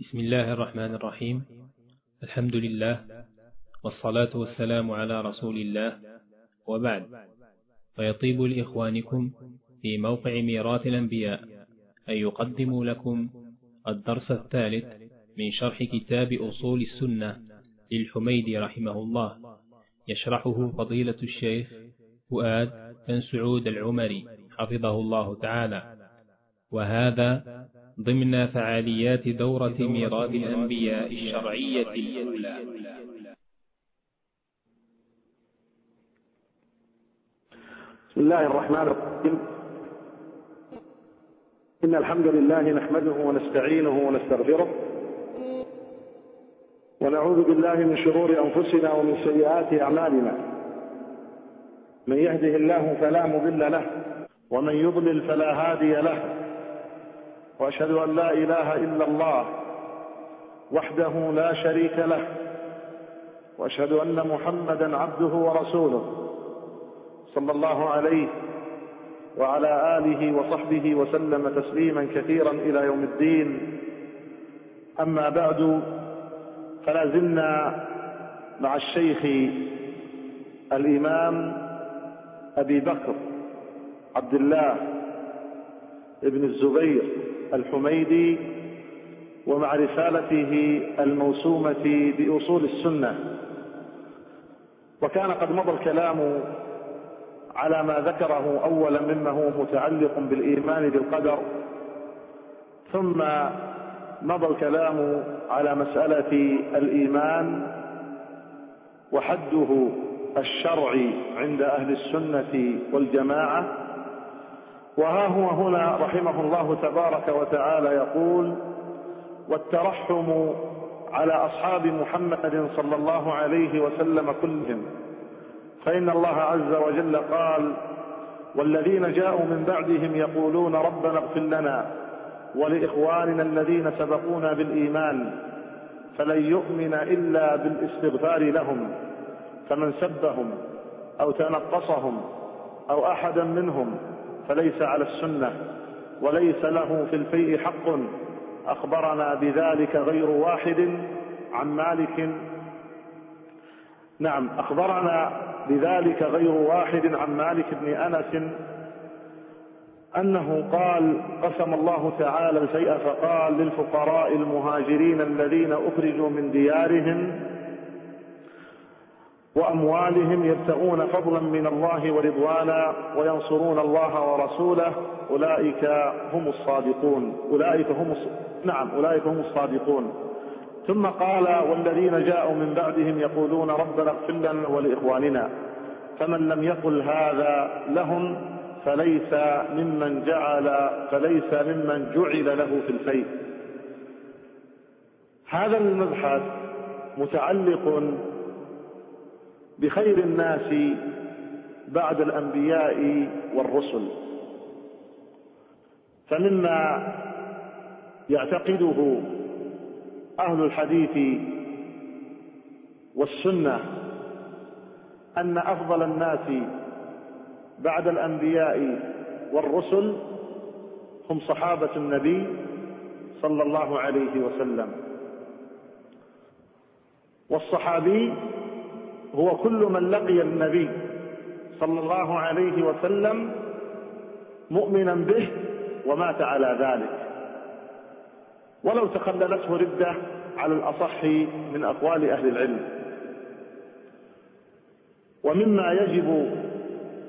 بسم الله الرحمن الرحيم. الحمد لله والصلاة والسلام على رسول الله. وبعد. فيطيب لإخوانكم في موقع ميراث الأنبياء أن يقدموا لكم الدرس الثالث من شرح كتاب أصول السنة للحميدي رحمه الله. يشرحه فضيلة الشيخ فؤاد بن سعود العمري حفظه الله تعالى. وهذا ضمن فعاليات دورة ميراث الأنبياء الشرعية الأولى. بسم الله الرحمن الرحيم. إن الحمد لله نحمده ونستعينه ونستغفره. ونعوذ بالله من شرور أنفسنا ومن سيئات أعمالنا. من يهده الله فلا مضل له ومن يضلل فلا هادي له. وأشهد أن لا إله إلا الله وحده لا شريك له وأشهد أن محمدا عبده ورسوله صلى الله عليه وعلى آله وصحبه وسلم تسليما كثيرا إلى يوم الدين. أما بعد فلا زلنا مع الشيخ الإمام أبي بكر عبد الله ابن الزبير. الحميدي ومع رسالته الموسومة بأصول السنة. وكان قد مضى الكلام على ما ذكره أولا مما هو متعلق بالإيمان بالقدر ثم مضى الكلام على مسألة الإيمان وحده الشرعي عند أهل السنة والجماعة. وها هو هنا رحمه الله تبارك وتعالى يقول والترحم على أصحاب محمد صلى الله عليه وسلم كلهم. فإن الله عز وجل قال والذين جاءوا من بعدهم يقولون ربنا اغفر لنا ولإخواننا الذين سبقونا بالإيمان فلن يؤمن إلا بالاستغفار لهم فمن سبهم أو تنقصهم أو أحدا منهم فليس على السنة وليس له في الفيء حق. أخبرنا بذلك غير واحد عن مالك. نعم أخبرنا بذلك غير واحد عن مالك بن أنس أنه قال قسم الله تعالى الفيء فقال للفقراء المهاجرين الذين أخرجوا من ديارهم وأموالهم يبتغون فضلا من الله ورضوانا وينصرون الله ورسوله. أولئك هم الصادقون. أولئك هم نعم أولئك هم الصادقون. ثم قال والذين جاءوا من بعدهم يقولون ربنا اغفر لنا ولإخواننا. فمن لم يقل هذا لهم فليس ممن جعل فليس ممن جعل له في الفيء هذا المبحث متعلق بخير الناس بعد الأنبياء والرسل. فمما يعتقده أهل الحديث والسنة أن أفضل الناس بعد الأنبياء والرسل هم صحابة النبي صلى الله عليه وسلم. والصحابي هو كل من لقي النبي صلى الله عليه وسلم مؤمنا به ومات على ذلك. ولو تخللته ردة على الأصح من أقوال أهل العلم. ومما يجب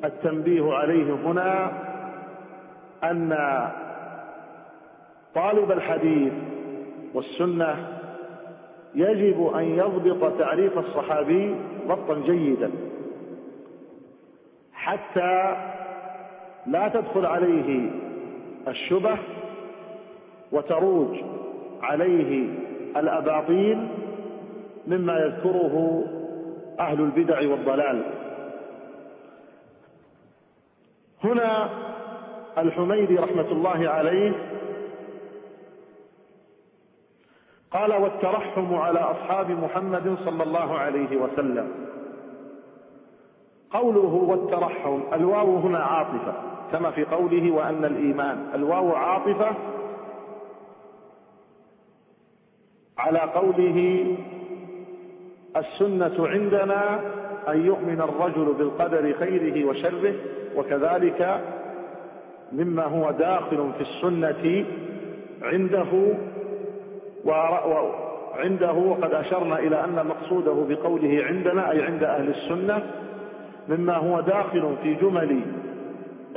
التنبيه عليه هنا أن طالب الحديث والسنة يجب أن يضبط تعريف الصحابي ضبطا جيدا. حتى لا تدخل عليه الشبه وتروج عليه الأباطيل مما يذكره أهل البدع والضلال. هنا الحميدي رحمة الله عليه قال والترحم على أصحاب محمد صلى الله عليه وسلم. قوله والترحم الواو هنا عاطفة كما في قوله وأن الإيمان. الواو عاطفة على قوله السنة عندنا أن يؤمن الرجل بالقدر خيره وشره وكذلك مما هو داخل في السنة عنده وعنده وقد أشرنا إلى أن مقصوده بقوله عندنا أي عند أهل السنة مما هو داخل في جمل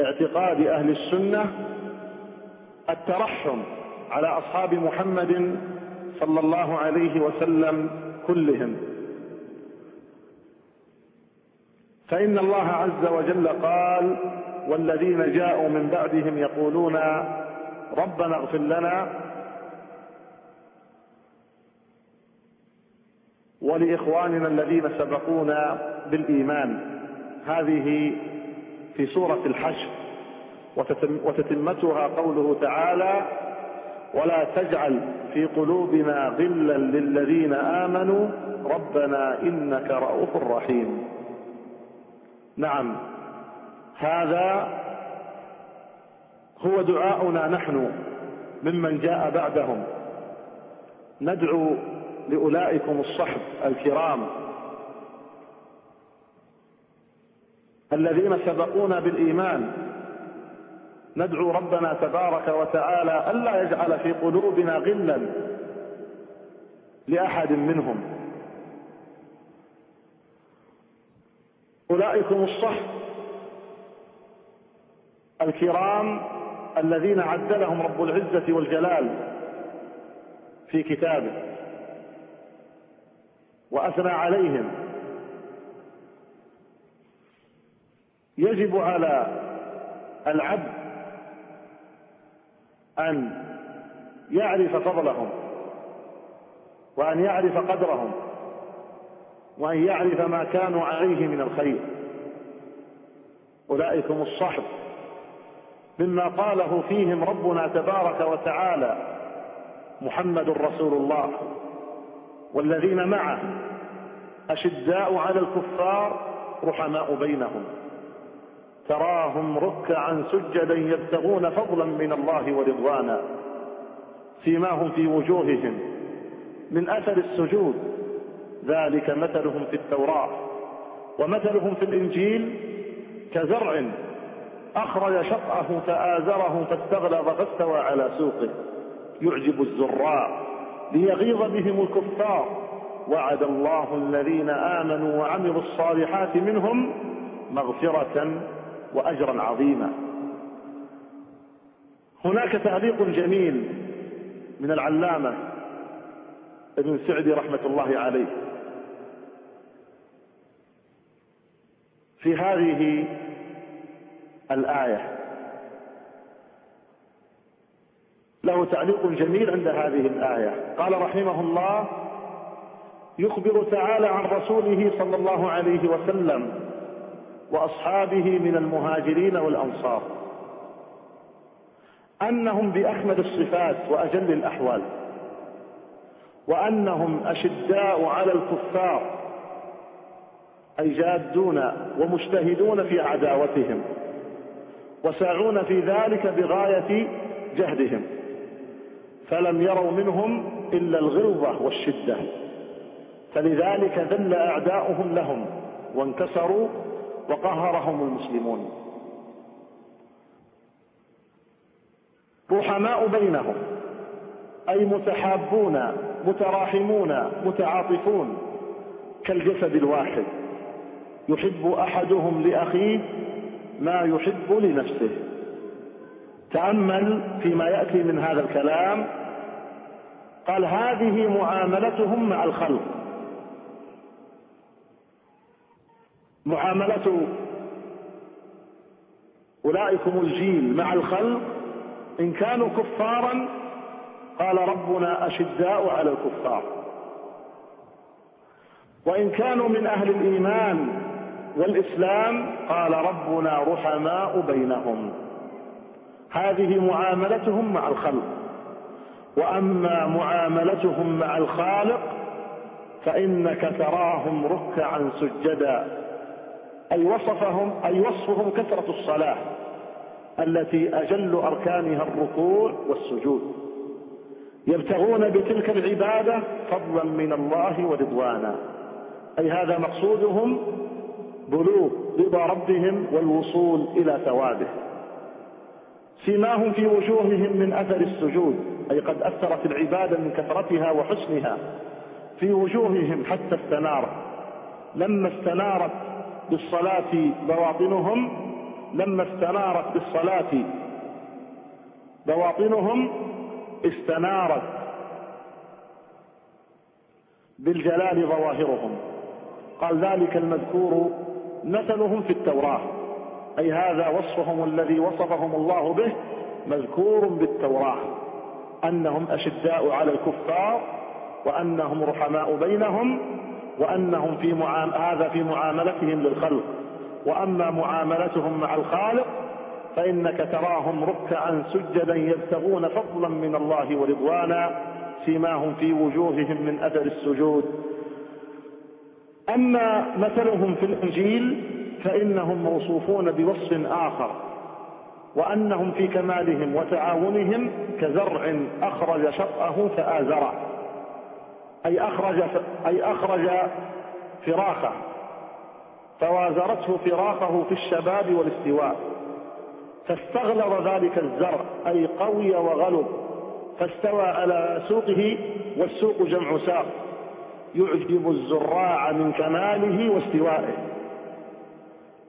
اعتقاد أهل السنة الترحم على أصحاب محمد صلى الله عليه وسلم كلهم. فإن الله عز وجل قال والذين جاءوا من بعدهم يقولون ربنا اغفر لنا ولإخواننا الذين سبقونا بالإيمان. هذه في سورة الحشر وتتمتها قوله تعالى ولا تجعل في قلوبنا غلا للذين آمنوا ربنا إنك رؤوف رحيم. نعم هذا هو دعاؤنا نحن ممن جاء بعدهم. ندعو لأولئكم الصحب الكرام الذين سبقونا بالإيمان. ندعو ربنا تبارك وتعالى ألا يجعل في قلوبنا غلا لأحد منهم. أولئكم الصحب الكرام الذين عدلهم رب العزة والجلال في كتابه. وأثنى عليهم. يجب على العبد أن يعرف فضلهم وأن يعرف قدرهم وأن يعرف ما كانوا عليه من الخير. أولئكم الصحب مما قاله فيهم ربنا تبارك وتعالى محمد رسول الله. والذين معه أشداء على الكفار رحماء بينهم. تراهم ركعا سجدا يبتغون فضلا من الله ورضوانا. سيماهم في وجوههم من أثر السجود. ذلك مثلهم في التوراة ومثلهم في الإنجيل كزرع أخرج شطأه فآزره فاستغلظ فاستوى على سوقه. يعجب الزراع ليغيظ بهم الكفار. وعد الله الذين آمنوا وعملوا الصالحات منهم مغفرة وأجرا عظيما. هناك تعليق جميل من العلامة ابن سعدي رحمة الله عليه. في هذه الآية له تعليق جميل عند هذه الآية. قال رحمه الله يخبر تعالى عن رسوله صلى الله عليه وسلم وأصحابه من المهاجرين والأنصار أنهم باحمد الصفات وأجل الأحوال وأنهم أشداء على الكفار أي جادون ومجتهدون في عداوتهم وساعون في ذلك بغاية جهدهم. فلم يروا منهم إلا الغلظه والشدة. فلذلك ذل أعداؤهم لهم وانكسروا وقهرهم المسلمون. رحماء بينهم أي متحابون متراحمون متعاطفون كالجسد الواحد. يحب أحدهم لأخيه ما يحب لنفسه. تأمل فيما يأتي من هذا الكلام قال هذه معاملتهم مع الخلق. معاملة أولئكم الجيل مع الخلق. إن كانوا كفارا قال ربنا أشداء على الكفار. وإن كانوا من أهل الإيمان والإسلام قال ربنا رحماء بينهم. هذه معاملتهم مع الخلق. وأما معاملتهم مع الخالق فإنك تراهم ركعا سجدا. أي وصفهم أي وصفهم كثرة الصلاة التي أجل أركانها الركوع والسجود. يبتغون بتلك العبادة فضلا من الله ورضوانا. أي هذا مقصودهم بلوغ رضا ربهم والوصول إلى ثوابه. سيماهم في وجوههم من أثر السجود. أي قد أثرت العبادة من كثرتها وحسنها في وجوههم حتى استنارت. لما استنارت بالصلاة بواطنهم لما استنارت بالصلاة بواطنهم استنارت بالجلال ظواهرهم. قال ذلك المذكور مثلهم في التوراة. أي هذا وصفهم الذي وصفهم الله به مذكور بالتوراة. أنهم أشداء على الكفار وأنهم رحماء بينهم وأنهم في معام... هذا في معاملتهم للخلق. وأما معاملتهم مع الخالق فإنك تراهم ركعا سجدا يبتغون فضلا من الله ورضوانا سيماهم في وجوههم من أثر السجود. أما مثلهم في الإنجيل فإنهم موصوفون بوصف آخر. وأنهم في كمالهم وتعاونهم كزرع أخرج شطأه فآزره أي أخرج أي أخرج فراخه. فوازرته فراخه في الشباب والاستواء. فاستغلظ ذلك الزرع أي قوي وغلب. فاستوى على سوقه والسوق جمع ساق. يعجب الزراع من كماله واستوائه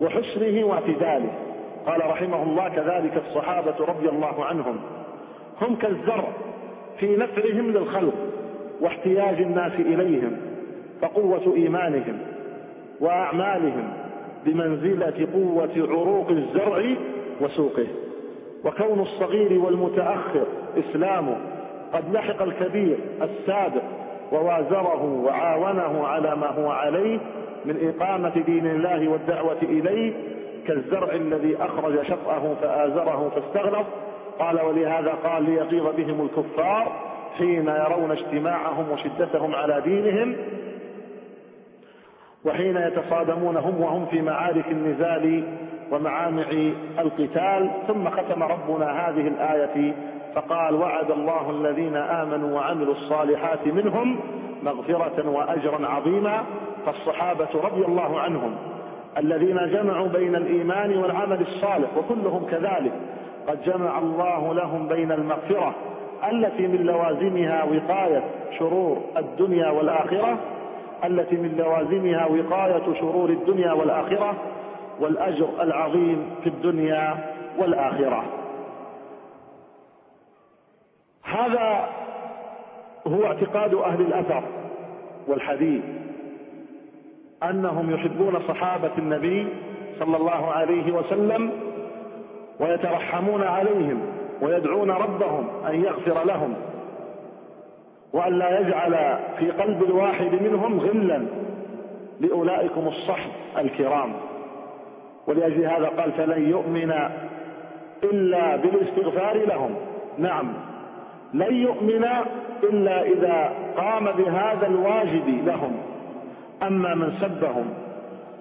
وحسنه واعتداله. قال رحمه الله كذلك الصحابة رضي الله عنهم. هم كالزرع في نفعهم للخلق واحتياج الناس إليهم فقوة إيمانهم وأعمالهم بمنزلة قوة عروق الزرع وسوقه. وكون الصغير والمتأخر إسلامه قد لحق الكبير السابق ووازره وعاونه على ما هو عليه من إقامة دين الله والدعوة إليه كالزرع الذي أخرج شطأه فآزره فاستغلظ. قال ولهذا قال ليغيظ بهم الكفار حين يرون اجتماعهم وشدتهم على دينهم وحين يتصادمون هم وهم في معارك النزال ومعامع القتال. ثم ختم ربنا هذه الآية فقال وعد الله الذين آمنوا وعملوا الصالحات منهم مغفرة وأجرا عظيما. فالصحابة رضي الله عنهم الذين جمعوا بين الإيمان والعمل الصالح وكلهم كذلك. قد جمع الله لهم بين المغفرة التي من لوازمها وقاية شرور الدنيا والآخرة التي من لوازمها وقاية شرور الدنيا والآخرة والأجر العظيم في الدنيا والآخرة. هذا هو اعتقاد أهل الأثر والحديث. أنهم يحبون صحابة النبي صلى الله عليه وسلم ويترحمون عليهم ويدعون ربهم أن يغفر لهم وأن لا يجعل في قلب الواحد منهم غلا. لأولئكم الصحب الكرام. ولأجل هذا قال فلن يؤمن إلا بالاستغفار لهم. نعم. لن يؤمن إلا إذا قام بهذا الواجب لهم. أما من سبهم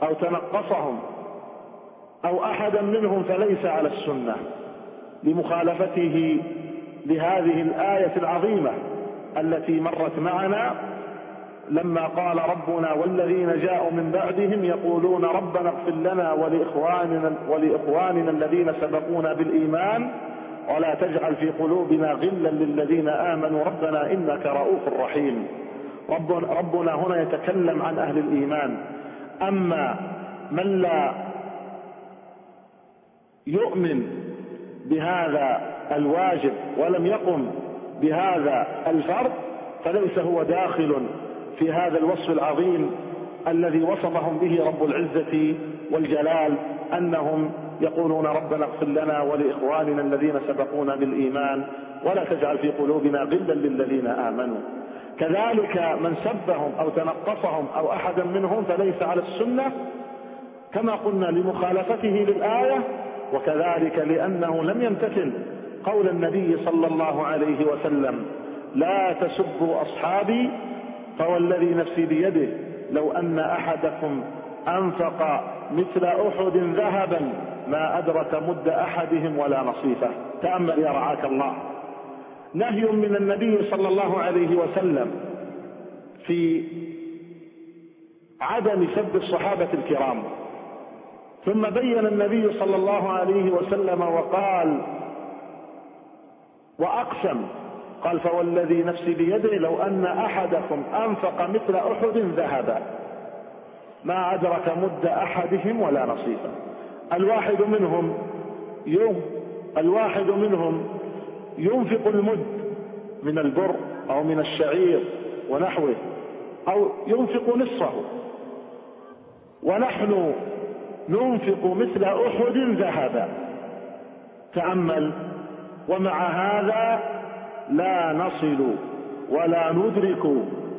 أو تنقصهم أو أحدا منهم فليس على السنة لمخالفته لهذه الآية العظيمة التي مرت معنا لما قال ربنا والذين جاءوا من بعدهم يقولون ربنا اغفر لنا ولإخواننا, ولإخواننا الذين سبقونا بالإيمان ولا تجعل في قلوبنا غلا للذين آمنوا ربنا إنك رؤوف رحيم. ربنا هنا يتكلم عن أهل الإيمان. أما من لا يؤمن بهذا الواجب ولم يقم بهذا الفرض فليس هو داخل في هذا الوصف العظيم الذي وصفهم به رب العزة والجلال أنهم يقولون ربنا اغفر لنا ولإخواننا الذين سبقونا بالإيمان ولا تجعل في قلوبنا غلا للذين آمنوا. كذلك من سبهم أو تنقصهم أو أحدا منهم فليس على السنة كما قلنا لمخالفته للآية وكذلك لأنه لم يمتثل قول النبي صلى الله عليه وسلم لا تسبوا أصحابي فوالذي نفسي بيده لو أن أحدكم أنفق مثل أحد ذهبا ما أدرك مد أحدهم ولا نصيفه. تأمل يا رعاك الله. نهي من النبي صلى الله عليه وسلم في عدم سب الصحابة الكرام. ثم بين النبي صلى الله عليه وسلم وقال وأقسم قال فوالذي نفسي بيده لو أن أحدكم أنفق مثل أحد ذهبا. ما أدرك مد أحدهم ولا نصيفا الواحد منهم يوم الواحد منهم ينفق المد من البر أو من الشعير ونحوه أو ينفق نصفه. ونحن ننفق مثل أحد ذهبا. تأمل ومع هذا لا نصل ولا ندرك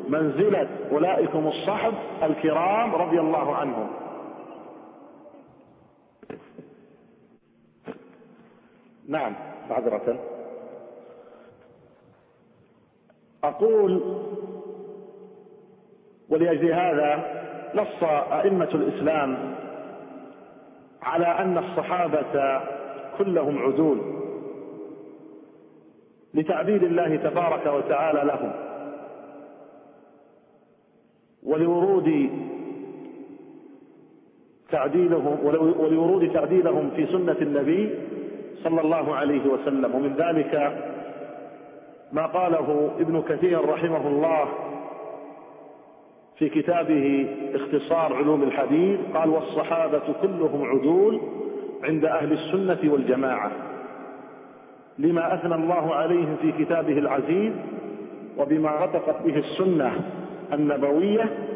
منزلة أولئكم الصحب الكرام رضي الله عنهم. نعم معذرة. أقول ولأجل هذا نص أئمة الإسلام على أن الصحابة كلهم عدول لتعبيد الله تبارك وتعالى لهم ولورود تعديلهم ولورود تعديلهم في سنة النبي صلى الله عليه وسلم ومن ذلك ما قاله ابن كثير رحمه الله في كتابه اختصار علوم الحديث قال والصحابة كلهم عدول عند أهل السنة والجماعة. لما أثنى الله عليهم في كتابه العزيز وبما رتقت به السنة النبوية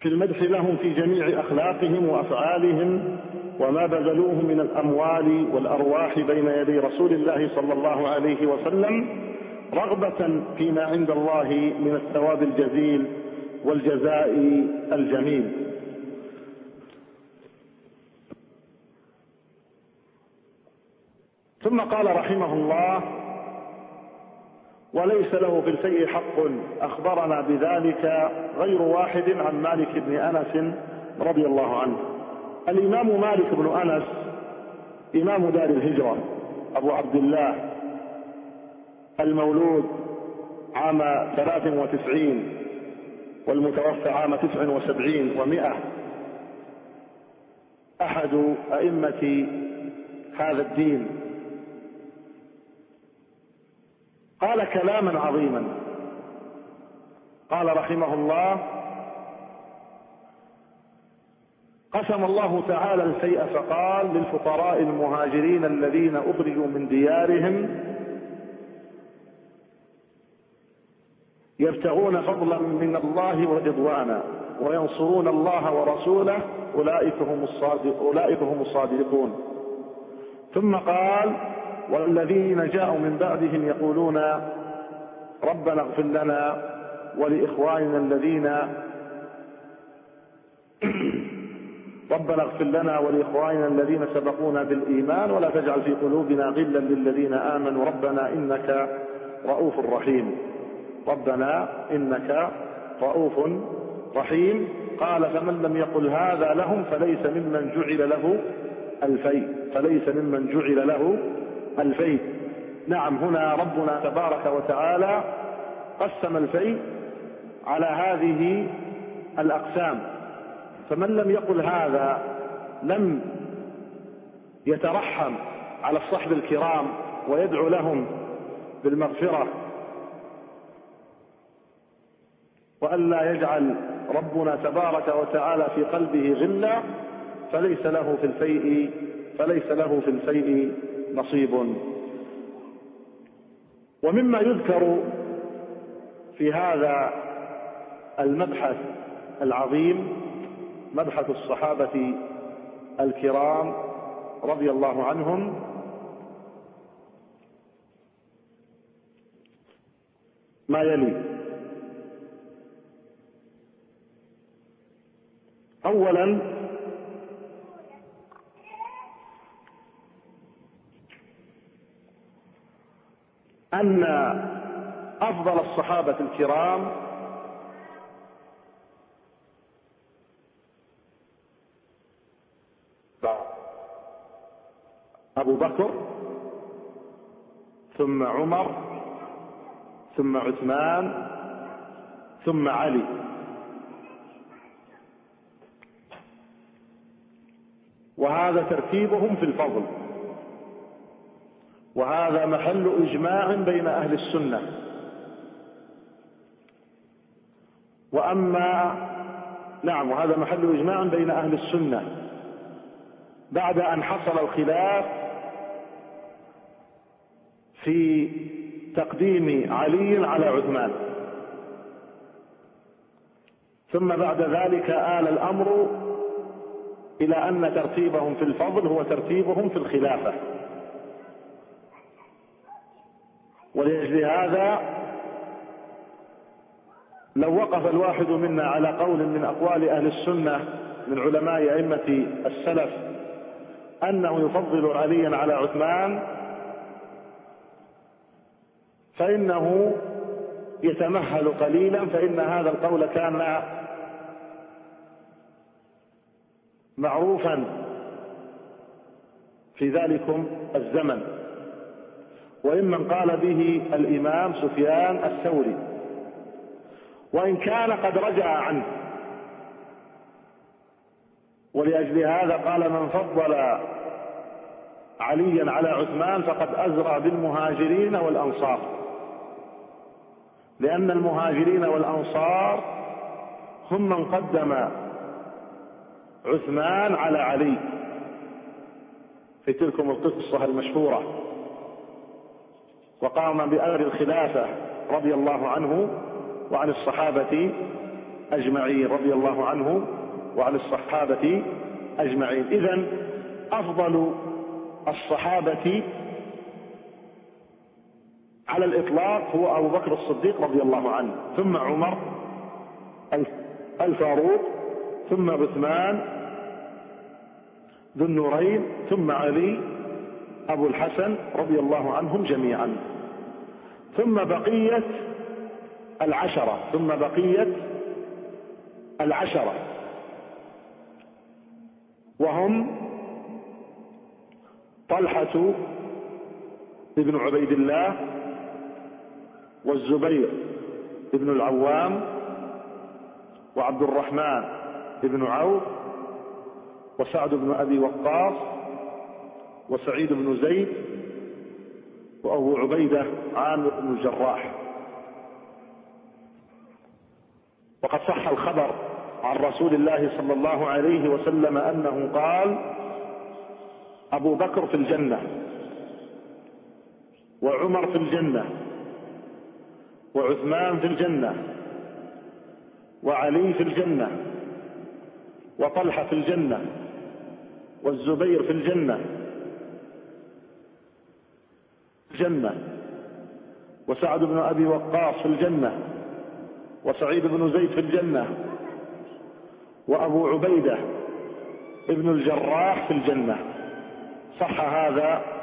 في المدح لهم في جميع أخلاقهم وأفعالهم وما بذلوه من الأموال والأرواح بين يدي رسول الله صلى الله عليه وسلم رغبة فيما عند الله من الثواب الجزيل والجزاء الجميل. ثم قال رحمه الله وليس له في الفيء حق أخبرنا بذلك غير واحد عن مالك بن أنس رضي الله عنه. الإمام مالك بن أنس إمام دار الهجرة أبو عبد الله المولود عام ثلاث وتسعين والمتوفى عام تسع وسبعين ومائة. أحد أئمة هذا الدين. قال كلاما عظيما. قال رحمه الله قسم الله تعالى الفيء فقال للفقراء المهاجرين الذين اخرجوا من ديارهم يبتغون فضلا من الله ورضوانا وينصرون الله ورسوله أولئك هم الصادق أولئك هم الصادقون. ثم قال والذين جاءوا من بعدهم يقولون ربنا اغفر لنا ولإخواننا الذين ربنا اغفر لنا ولإخواننا الذين سبقونا بالإيمان ولا تجعل في قلوبنا غلا للذين آمنوا. ربنا إنك رؤوف رحيم. ربنا إنك رؤوف رحيم. قال فمن لم يقل هذا لهم فليس ممن جعل له الفيء. فليس ممن جعل له الفيء. نعم هنا ربنا تبارك وتعالى قسم الفيء على هذه الأقسام. فمن لم يقل هذا لم يترحم على الصحب الكرام ويدعو لهم بالمغفرة. والا يجعل ربنا تبارك وتعالى في قلبه غلا فليس له في الفيء فليس له في الفيء نصيب. ومما يذكر في هذا المبحث العظيم مبحث الصحابة الكرام رضي الله عنهم. ما يلي؟ اولا أن أفضل الصحابة الكرام أبو بكر ثم عمر ثم عثمان ثم علي. وهذا ترتيبهم في الفضل. وهذا محل إجماع بين أهل السنة. وأما نعم وهذا محل إجماع بين أهل السنة. بعد أن حصل الخلاف في تقديم علي على عثمان. ثم بعد ذلك آل الأمر إلى أن ترتيبهم في الفضل هو ترتيبهم في الخلافة. ولأجل هذا لو وقف الواحد منا على قول من أقوال أهل السنة من علماء أئمة السلف أنه يفضل عليا على عثمان فإنه يتمهل قليلا فإن هذا القول كان معروفا في ذلكم الزمن. وإمن قال به الإمام سفيان الثوري وإن كان قد رجع عنه. ولأجل هذا قال من فضل عليا على عثمان فقد أزرى بالمهاجرين والأنصار. لأن المهاجرين والأنصار هم من قدم عثمان على علي في تلكم القصة المشهورة. وقام بأمر الخلافة رضي الله عنه وعن الصحابة أجمعين رضي الله عنه وعن الصحابة أجمعين. إذا أفضل الصحابة على الإطلاق هو أبو بكر الصديق رضي الله عنه. ثم عمر. الفاروق ثم عثمان. ذو النورين. ثم علي. أبو الحسن رضي الله عنهم جميعا. ثم بقية العشرة. ثم بقية العشرة. وهم طلحة ابن عبيد الله والزبير ابن العوام وعبد الرحمن بن عوف وسعد بن أبي وقاص وسعيد بن زيد وأبو عبيدة عامر بن الجراح. وقد صح الخبر عن رسول الله صلى الله عليه وسلم أنه قال أبو بكر في الجنة وعمر في الجنة. وعثمان في الجنة وعلي في الجنة وطلحة في الجنة والزبير في الجنة. الجنة وسعد بن أبي وقاص في الجنة وسعيد بن زيد في الجنة وأبو عبيدة ابن الجراح في الجنة. صح هذا؟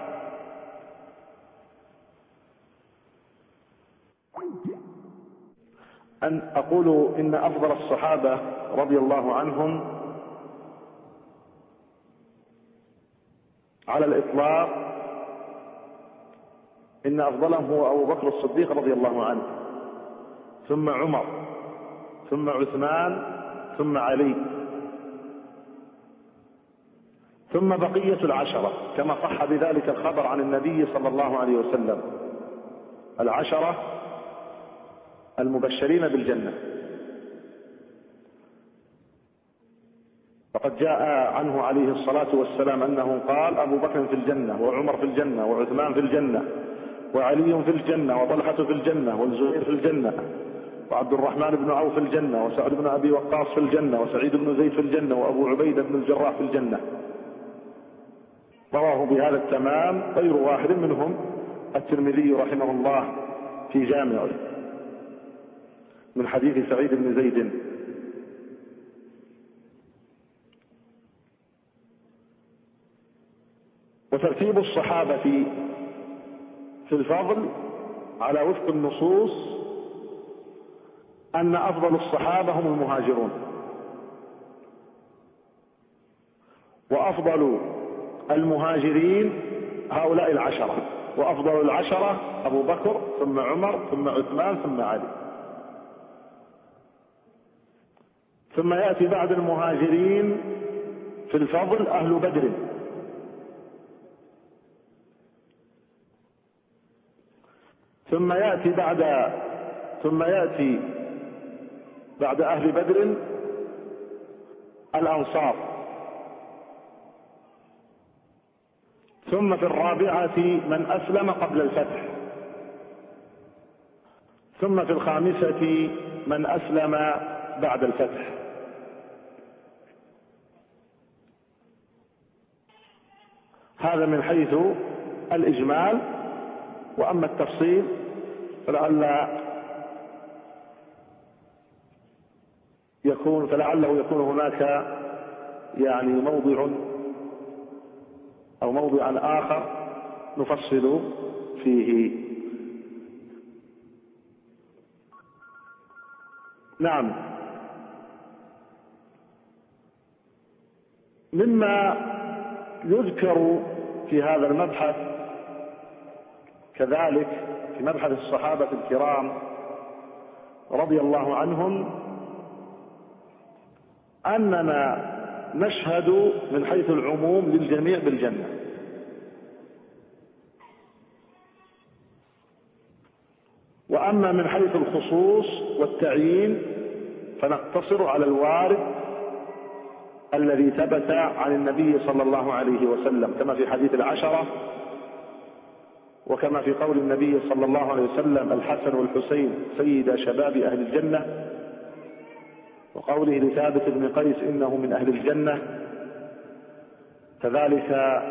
أن أقول إن أفضل الصحابة رضي الله عنهم على الإطلاق إن أفضلهم هو أبو بكر الصديق رضي الله عنه ثم عمر ثم عثمان ثم علي ثم بقية العشرة كما صح بذلك الخبر عن النبي صلى الله عليه وسلم. العشرة المبشرين بالجنة. فقد جاء عنه عليه الصلاة والسلام أنه قال أبو بكر في الجنة وعمر في الجنة وعثمان في الجنة وعلي في الجنة وطلحة في الجنة والزبير في الجنة وعبد الرحمن بن عوف في الجنة وسعد بن أبي وقاص في الجنة وسعيد بن زيد في الجنة وأبو عبيدة بن الجراح في الجنة. رواه بهذا التمام غير واحد منهم الترمذي رحمه الله في جامعه. من حديث سعيد بن زيد. وترتيب الصحابة في الفضل على وفق النصوص أن أفضل الصحابة هم المهاجرون. وأفضل المهاجرين هؤلاء العشرة. وأفضل العشرة أبو بكر ثم عمر ثم عثمان ثم علي. ثم يأتي بعد المهاجرين في الفضل أهل بدر. ثم يأتي بعد ثم يأتي بعد أهل بدر الأنصار. ثم في الرابعة من أسلم قبل الفتح. ثم في الخامسة من أسلم بعد الفتح. هذا من حيث الإجمال وأما التفصيل فلعل يكون فلعله يكون هناك يعني موضع أو موضع آخر نفصل فيه. نعم. مما يذكر في هذا المبحث كذلك في مبحث الصحابة الكرام رضي الله عنهم أننا نشهد من حيث العموم للجميع بالجنة. وأما من حيث الخصوص والتعيين فنقتصر على الوارد الذي ثبت عن النبي صلى الله عليه وسلم كما في حديث العشرة وكما في قول النبي صلى الله عليه وسلم الحسن والحسين سيد شباب أهل الجنة. وقوله لثابت بن قيس إنه من أهل الجنة. كذلك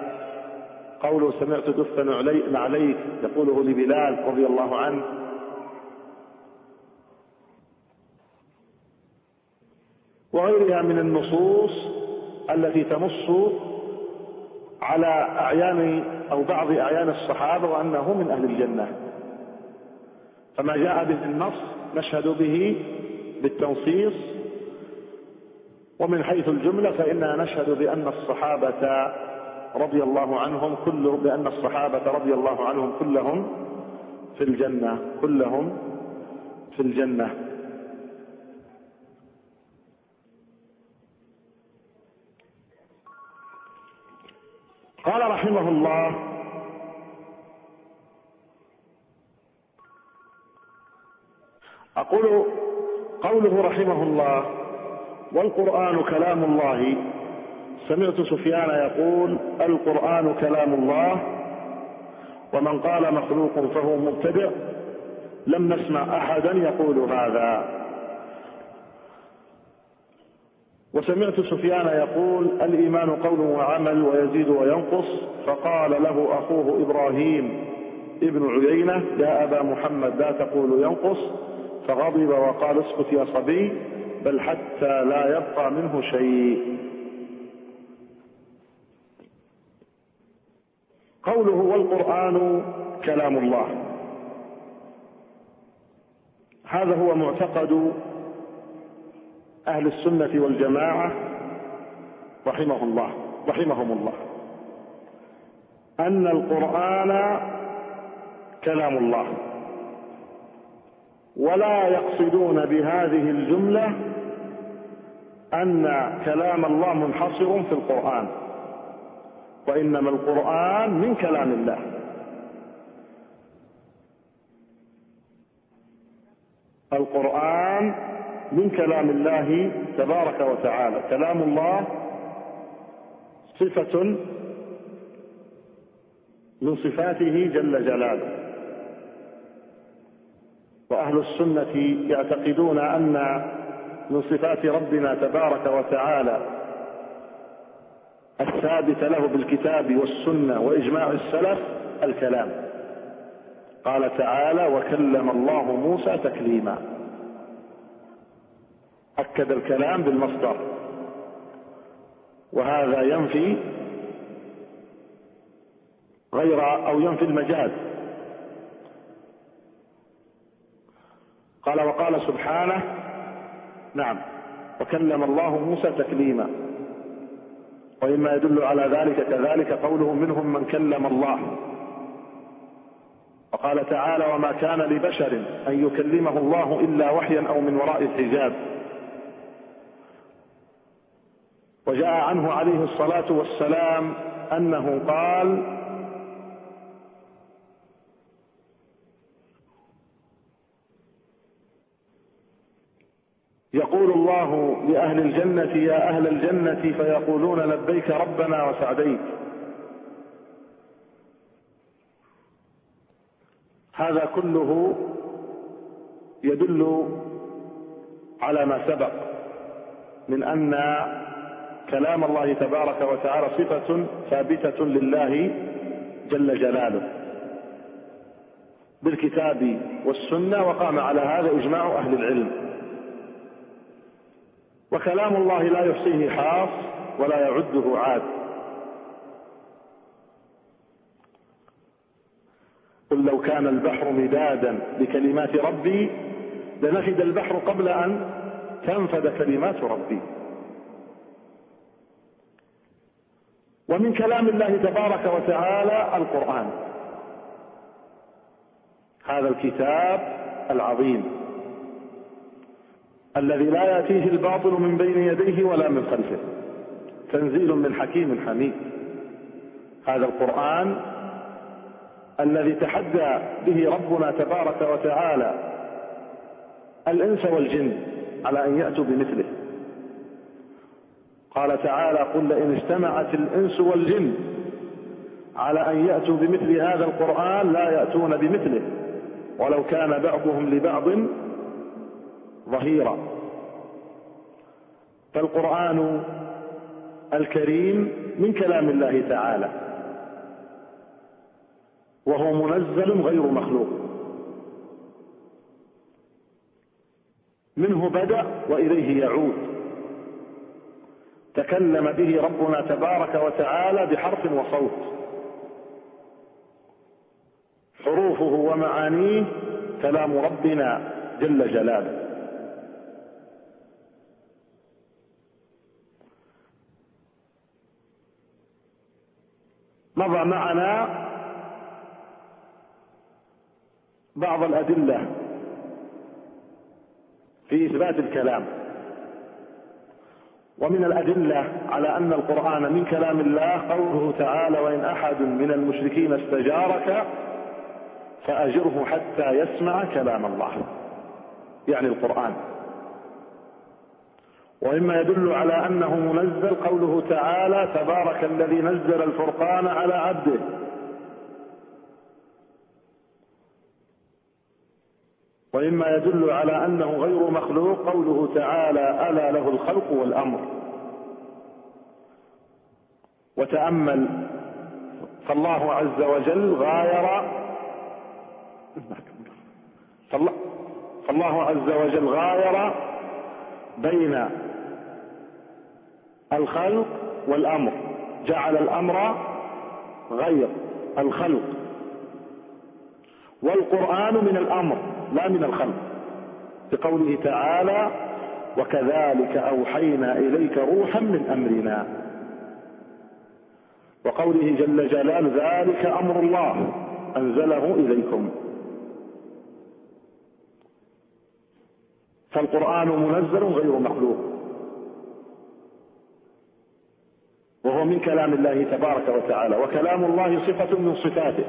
قوله سمعت دفا عليك يقوله لبلال رضي الله عنه. وغيرها من النصوص التي تنص على أعيان أو بعض أعيان الصحابة وأنه من أهل الجنة. فما جاء به النص نشهد به بالتنصيص ومن حيث الجملة فإننا نشهد بأن الصحابة رضي الله عنهم كل بأن الصحابة رضي الله عنهم كلهم في الجنة كلهم في الجنة. قال رحمه الله أقول قوله رحمه الله والقرآن كلام الله. سمعت سفيان يقول القرآن كلام الله. ومن قال مخلوق فهو مبتدع. لم نسمع أحدا يقول هذا. وسمعت سفيان يقول الإيمان قول وعمل ويزيد وينقص فقال له أخوه إبراهيم ابن عيينة يا أبا محمد لا تقول ينقص فغضب وقال اسكت يا صبي بل حتى لا يبقى منه شيء. قوله والقرآن كلام الله. هذا هو معتقد أهل السنة والجماعة رحمه الله رحمهم الله أن القرآن كلام الله. ولا يقصدون بهذه الجملة أن كلام الله منحصر في القرآن. وإنما القرآن من كلام الله. القرآن من كلام الله تبارك وتعالى. كلام الله صفة من صفاته جل جلاله. وأهل السنة يعتقدون أن من صفات ربنا تبارك وتعالى الثابت له بالكتاب والسنة وإجماع السلف الكلام. قال تعالى وكلم الله موسى تكليما. أكد الكلام بالمصدر. وهذا ينفي غير أو ينفي المجاز. قال وقال سبحانه نعم. وكلم الله موسى تكليما. ومما يدل على ذلك كذلك قوله منهم من كلم الله. وقال تعالى وما كان لبشر أن يكلمه الله إلا وحيا أو من وراء حجاب وجاء عنه عليه الصلاة والسلام أنه قال يقول الله لأهل الجنة يا أهل الجنة فيقولون لبيك ربنا وسعديك. هذا كله يدل على ما سبق من أن كلام الله تبارك وتعالى صفة ثابتة لله جل جلاله. بالكتاب والسنة وقام على هذا إجماع أهل العلم. وكلام الله لا يحصيه حاص ولا يعده عاد. قل لو كان البحر مدادا لكلمات ربي لنفد البحر قبل أن تنفد كلمات ربي. ومن كلام الله تبارك وتعالى القرآن. هذا الكتاب العظيم. الذي لا يأتيه الباطل من بين يديه ولا من خلفه. تنزيل من حكيم حميد. هذا القرآن الذي تحدى به ربنا تبارك وتعالى الإنس والجن على أن يأتوا بمثله. قال تعالى قل لئن اجتمعت الإنس والجن على أن يأتوا بمثل هذا القرآن لا يأتون بمثله ولو كان بعضهم لبعض ظهيرا. فالقرآن الكريم من كلام الله تعالى وهو منزل غير مخلوق. منه بدأ وإليه يعود. تكلم به ربنا تبارك وتعالى بحرف وصوت. حروفه ومعانيه كلام ربنا جل جلاله. مضى معنا بعض الأدلة في إثبات الكلام. ومن الأدلة على أن القرآن من كلام الله قوله تعالى وإن أحد من المشركين استجارك فأجره حتى يسمع كلام الله. يعني القرآن. ومما يدل على أنه منزل قوله تعالى تبارك الذي نزل الفرقان على عبده. ومما يدل على أنه غير مخلوق قوله تعالى ألا له الخلق والأمر. وتأمل فالله عز وجل غاير فالله عز وجل غاير بين الخلق والأمر. جعل الأمر غير الخلق. والقرآن من الأمر لا من الخلق. بقوله تعالى وكذلك أوحينا إليك روحا من أمرنا. وقوله جل جلال ذلك أمر الله أنزله إليكم. فالقرآن منزل غير مخلوق. وهو من كلام الله تبارك وتعالى وكلام الله صفة من صفاته.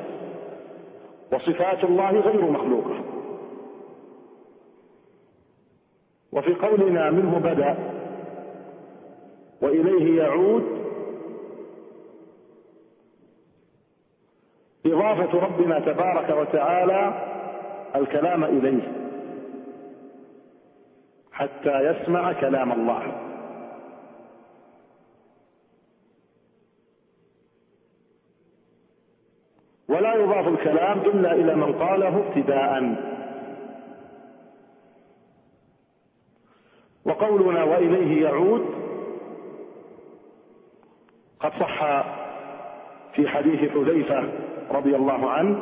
وصفات الله غير مخلوقة. وفي قولنا منه بدأ وإليه يعود إضافة ربنا تبارك وتعالى الكلام إليه حتى يسمع كلام الله. ولا يضاف الكلام إلا إلى من قاله ابتداء. وقولنا وإليه يعود. قد صح في حديث حذيفة رضي الله عنه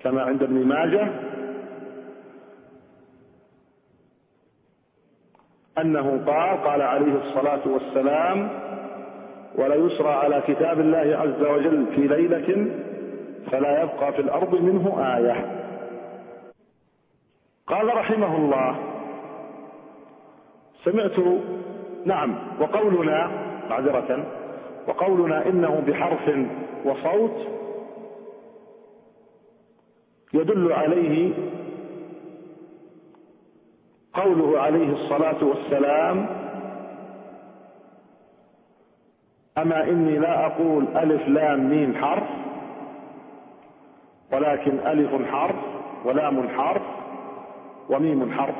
كما عند ابن ماجه أنه قال قال عليه الصلاة والسلام وليسرى على كتاب الله عز وجل في ليلة فلا يبقى في الأرض منه آية. قال رحمه الله سمعت نعم وقولنا معذرة وقولنا إنه بحرف وصوت يدل عليه قوله عليه الصلاة والسلام أما إني لا أقول ألف لام ميم حرف ولكن ألف حرف ولام حرف وميم حرف.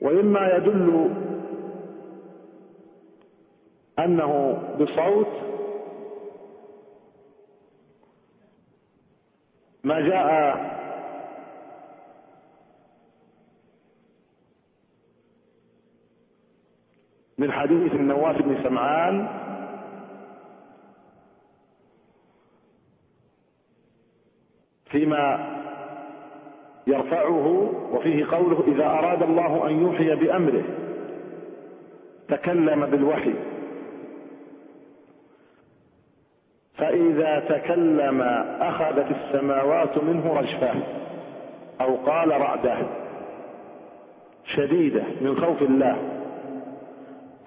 وإما يدل أنه بصوت ما جاء من حديث النواس بن سمعان. فيما يرفعه وفيه قوله إذا أراد الله أن يوحي بأمره تكلم بالوحي. فإذا تكلم أخذت السماوات منه رجفة أو قال رعدة شديدة من خوف الله.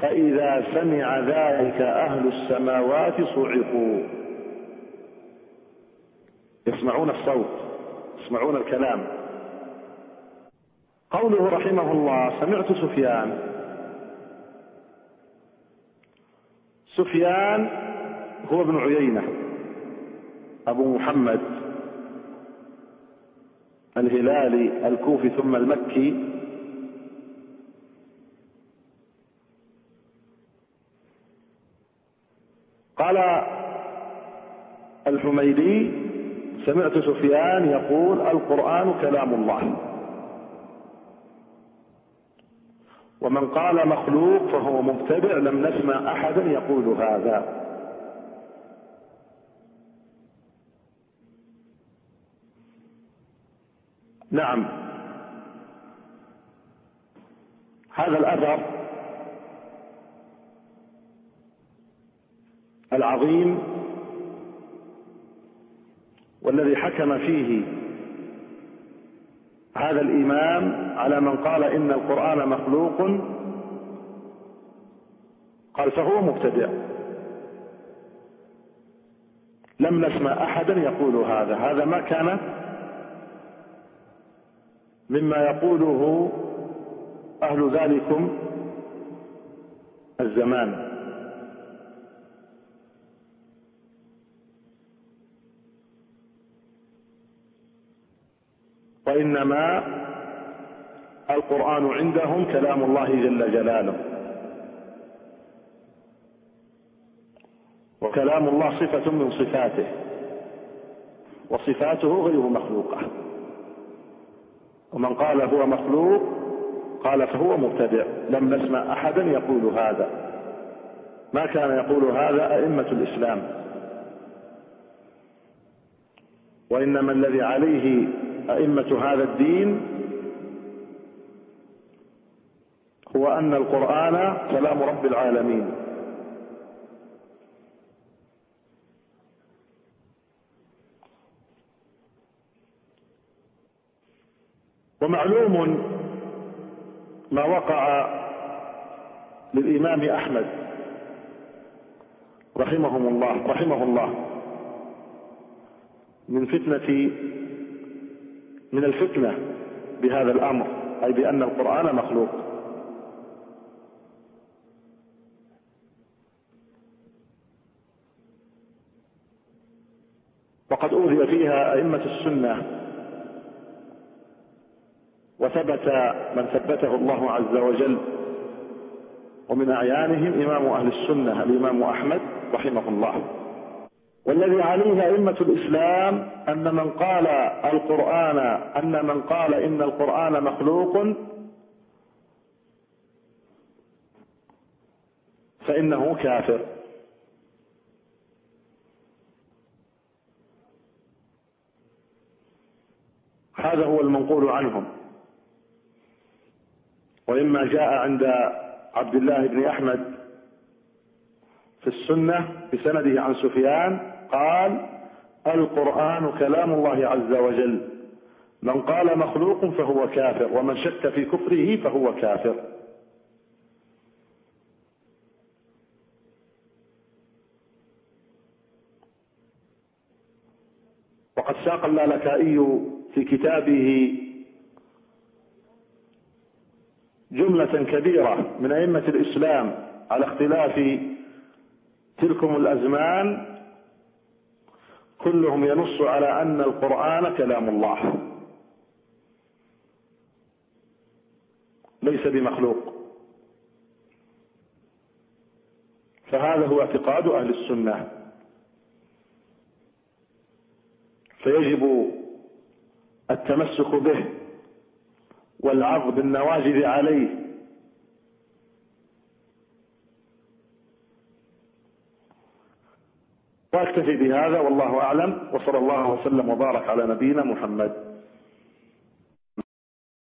فإذا سمع ذلك أهل السماوات صعقوا. يسمعون الصوت يسمعون الكلام. قوله رحمه الله سمعت سفيان. سفيان هو ابن عيينة أبو محمد الهلالي الكوفي ثم المكي. قال الحميدي سمعت سفيان يقول القرآن كلام الله. ومن قال مخلوق فهو مبتدع لم نسمع أحدا يقول هذا. نعم. هذا الأثر العظيم والذي حكم فيه هذا الإمام على من قال إن القرآن مخلوق قال فهو مبتدع. لم نسمع أحدا يقول هذا هذا ما كان مما يقوله أهل ذلكم الزمان. وإنما القرآن عندهم كلام الله جل جلاله. وكلام الله صفة من صفاته. وصفاته غير مخلوقة. ومن قال هو مخلوق قال فهو مبتدع. لم نسمع أحدا يقول هذا. ما كان يقول هذا أئمة الإسلام. وإنما الذي عليه أئمة هذا الدين هو أن القرآن كلام رب العالمين. ومعلوم ما وقع للإمام أحمد رحمهم الله رحمه الله من فتنة من الفتنة بهذا الأمر أي بأن القرآن مخلوق. وقد أوذي فيها أئمة السنة وثبت من ثبته الله عز وجل ومن أعيانهم إمام أهل السنة الإمام أحمد رحمه الله. والذي عليه أئمة الإسلام أن من قال القرآن أن من قال إن القرآن مخلوق فإنه كافر. هذا هو المنقول عنهم. وإما جاء عند عبد الله بن أحمد في السنة بسنده عن سفيان قال القرآن كلام الله عز وجل. من قال مخلوق فهو كافر ومن شك في كفره فهو كافر. وقد ساق اللالكائي في كتابه جملة كبيرة من أئمة الإسلام على اختلاف تلكم الأزمان كلهم ينص على أن القرآن كلام الله. ليس بمخلوق. فهذا هو اعتقاد أهل السنة. فيجب التمسك به والعض بالنواجذ عليه. واكتفي بهذا والله أعلم وصلى الله وسلم وبارك على نبينا محمد.